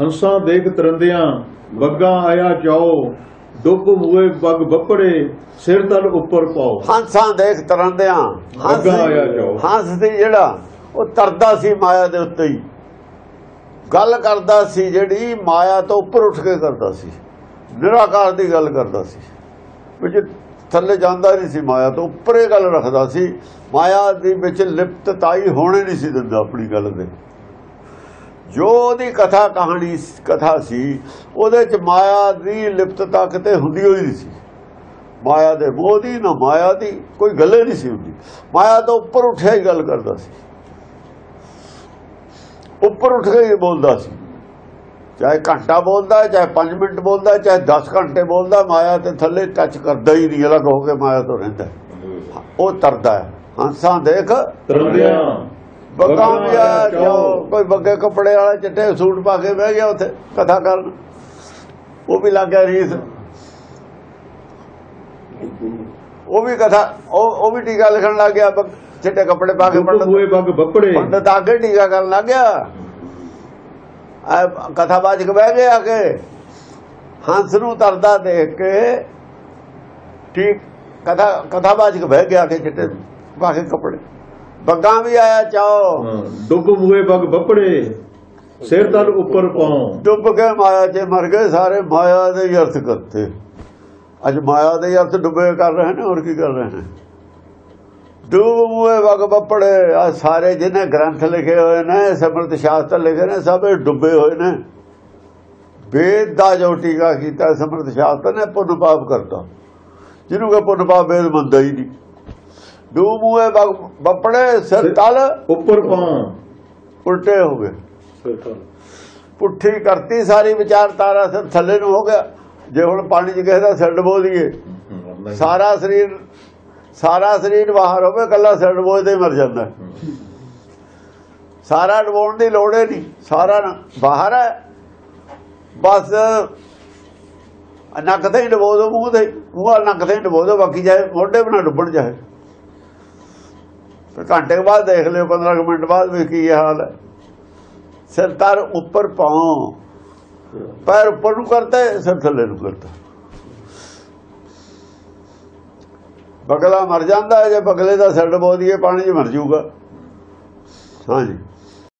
ਹੰਸਾਂ ਦੇਖ ਤਰੰਦਿਆਂ ਬੱਗਾ ਆਇਆ ਜਾਓ ਡੁੱਬ ਮੂਏ ਬੱਗ ਬੱਪੜੇ ਸਿਰ ਤਲ ਉੱਪਰ ਪਾਓ। ਹੰਸਾਂ ਦੇਖ ਤਰੰਦਿਆਂ ਅੱਗਾ ਆਇਆ ਜਾਓ। ਹੰਸ ਦੀ ਜਿਹੜਾ ਉਹ ਤਰਦਾ ਸੀ ਮਾਇਆ ਦੇ ਉੱਤੇ ਹੀ। ਗੱਲ ਕਰਦਾ ਸੀ ਜਿਹੜੀ ਮਾਇਆ ਤੋਂ ਉੱਪਰ ਉੱਠ ਕੇ ਕਰਦਾ ਸੀ। ਨਿਰਾਕਾਰ ਦੀ ਗੱਲ ਕਰਦਾ ਸੀ। ਵਿੱਚ ਥੱਲੇ ਜਾਂਦਾ ਨਹੀਂ ਸੀ ਮਾਇਆ ਤੋਂ ਉੱਪਰ ਇਹ ਗੱਲ ਰੱਖਦਾ ਸੀ। ਮਾਇਆ ਦੇ ਵਿੱਚ ਲਿਪਤਤਾਈ ਹੋਣੇ ਨਹੀਂ ਸੀ ਦਿੰਦਾ ਆਪਣੀ ਗੱਲ ਦੇ ਜੋ ਉਹਦੀ ਕਥਾ ਕਹਾਣੀ ਕਥਾ ਸੀ ਉਹਦੇ ਚ ਮਾਇਆ ਦੀ ਲਿਪਤਤਾ ਕਿਤੇ ਹੁੰਦੀ ਹੋਈ ਨਹੀਂ ਸੀ। ਮਾਇਆ ਦੇ ਮੋਹ ਦੀ ਨਾ ਮਾਇਆ ਦੀ ਕੋਈ ਗੱਲੇ ਨਹੀਂ ਸੀ ਹੁੰਦੀ। ਮਾਇਆ ਤੋਂ ਉੱਪਰ ਉੱਠਿਆ ਹੀ ਗੱਲ ਕਰਦਾ ਸੀ। ਉੱਪਰ ਉੱਠ ਕੇ ਹੀ ਬੋਲਦਾ ਸੀ। ਚਾਹੇ ਘੰਟਾ ਬੋਲਦਾ ਹੈ, ਚਾਹੇ 5 ਮਿੰਟ ਬੋਲਦਾ ਹੈ, ਚਾਹੇ 10 ਘੰਟੇ ਬੋਲਦਾ ਮਾਇਆ ਤੇ ਥੱਲੇ ਟੱਚ ਕਰਦਾ ਹੀ ਨਹੀਂ ਅਲੱਗ ਹੋ ਕੇ ਮਾਇਆ ਤੋਂ ਰਹਿੰਦਾ। ਉਹ ਤਰਦਾ ਹੈ। ਹੰਸਾਂ ਦੇਖ। ਤਰੰਦਿਆਂ ਬੱਗਾ ਵੀ ਆ ਜਾਓ ਕੋਈ ਬੱਗੇ ਕੱਪੜੇ ਵਾਲਾ ਚਿੱਟੇ ਸੂਟ ਪਾ ਕੇ ਬਹਿ ਗਿਆ ਉੱਥੇ ਕਥਾ ਕਰਨ। ਉਹ ਵੀ ਲੱਗ ਗਿਆ ਰੀਸ। ਉਹ ਵੀ ਕਥਾ ਉਹ ਉਹ ਵੀ ਟੀਕਾ ਲਿਖਣ ਲੱਗ ਗਿਆ ਬੱਗ- ਚਿੱਟੇ ਕੱਪੜੇ ਪਾ ਕੇ ਪੰਡਤ ਮੂਏ ਬੱਗ ਬੱਪੜੇ। ਪੰਡਤ ਅੱਗੇ ਟੀਕਾ ਕਰਨ ਲੱਗ ਗਿਆ। ਆ ਕਥਾਵਾਚਕ ਬਹਿ ਗਿਆ ਆ ਕੇ। ਹੰਸ ਨੂੰ ਤਰਦਾ ਦੇਖ ਕੇ ਠੀਕ ਕਥਾ ਕਥਾਵਾਚਕ ਬਹਿ ਗਿਆ ਕਿ ਚਿੱਟੇ ਪਾ ਕੇ ਕੱਪੜੇ। ਬੱਗਾ ਵੀ ਆਇਆ ਚਾਓ। ਡੁੱਬ ਮੂਏ ਬੱਗ ਬੱਪੜੇ ਸਿਰ ਤਲ ਉੱਪਰ ਪਾਓ ਡੁੱਬ ਕੇ ਮਾਇਆ 'ਚ ਮਰ ਗਏ ਸਾਰੇ ਮਾਇਆ ਦੇ ਅਰਥ ਕਰਤੇ। ਅੱਜ ਮਾਇਆ ਦੇ ਅਰਥ ਡੁੱਬੇ ਕਰ ਰਹੇ ਨੇ ਹੋਰ ਕੀ ਕਰ ਰਹੇ ਨੇ? ਡੁੱਬ ਮੂਏ ਵਗ ਬੱਪੜੇ ਆ ਸਾਰੇ ਜਿਹਨੇ ਗ੍ਰੰਥ ਲਿਖੇ ਹੋਏ ਨੇ ਸਮਰਤ ਸ਼ਾਸਤਰ ਲਿਖੇ ਨੇ ਸਭ ਡੁੱਬੇ ਹੋਏ ਨੇ। ਵੇਦ ਦਾ ਜੋ ਟੀਕਾ ਕੀਤਾ ਸਮਰਤ ਸ਼ਾਸਤਰ ਨੇ ਪੁੰਨ ਪਾਪ ਕਰਤਾ। ਜਿਹਨੂੰ ਕਿ ਪੁੰਨ ਪਾਪ ਵੇਦ ਮੰਨਦਾ ਹੀ ਨਹੀਂ। ਡੁੱਬ ਮੂਏ ਬੱਪੜੇ ਸਿਰ ਤਲ। ਉੱਪਰ ਪਾਓ ਉਲਟੇ ਹੋ ਗਏ। ਪੁੱਠੀ ਕਰਤੀ ਸਾਰੀ ਵਿਚਾਰਧਾਰਾ ਸਿਰ ਥੱਲੇ ਨੂੰ ਹੋ ਗਿਆ। ਜੇ ਹੁਣ ਪਾਣੀ 'ਚ ਕਿਸੇ ਦਾ ਸਿਰ ਡਬੋ ਦਈਏ ਸਾਰਾ ਸਰੀਰ ਸਾਰਾ ਸਰੀਰ ਬਾਹਰ ਹੋਵੇ ਕੱਲਾ ਸਿਰ ਡਬੋਦੇ ਮਰ ਜਾਂਦਾ। ਸਾਰਾ ਡਬੋਣ ਦੀ ਲੋੜ ਨਹੀਂ। ਸਾਰਾ ਬਾਹਰ ਹੈ। ਬਸ ਨੱਕ ਤੇ ਡਬੋ ਦੋ ਮੂੰਹ ਤੇ ਮੂੰਹ ਨੱਕ ਤੇ ਡਬੋ ਦੋ ਬਾਕੀ ਜਾਏ ਮੋਢੇ ਬਣਾ ਡੁੱਬਣ ਜਾਏ ਘੰਟੇ ਬਾਅਦ ਦੇਖ ਲਿਓ 15 ਕੁ ਮਿੰਟ ਬਾਅਦ ਵੀ ਕੀ ਹਾਲ ਹੈ। ਸਿਰ ਤਰ ਉੱਪਰ ਪਾਉ, ਪੈਰ ਉੱਪਰ ਨੂੰ ਕਰਤਾ ਸਿਰ ਥੱਲੇ ਨੂੰ ਕਰਤਾ ਬਗਲਾ ਮਰ ਜਾਂਦਾ ਜੇ ਬਗਲੇ ਦਾ ਸਿਰ ਡਬੋ ਦਈਏ, ਪਾਣੀ 'ਚ ਮਰ ਜਾਊਗਾ। ਹਾਂਜੀ।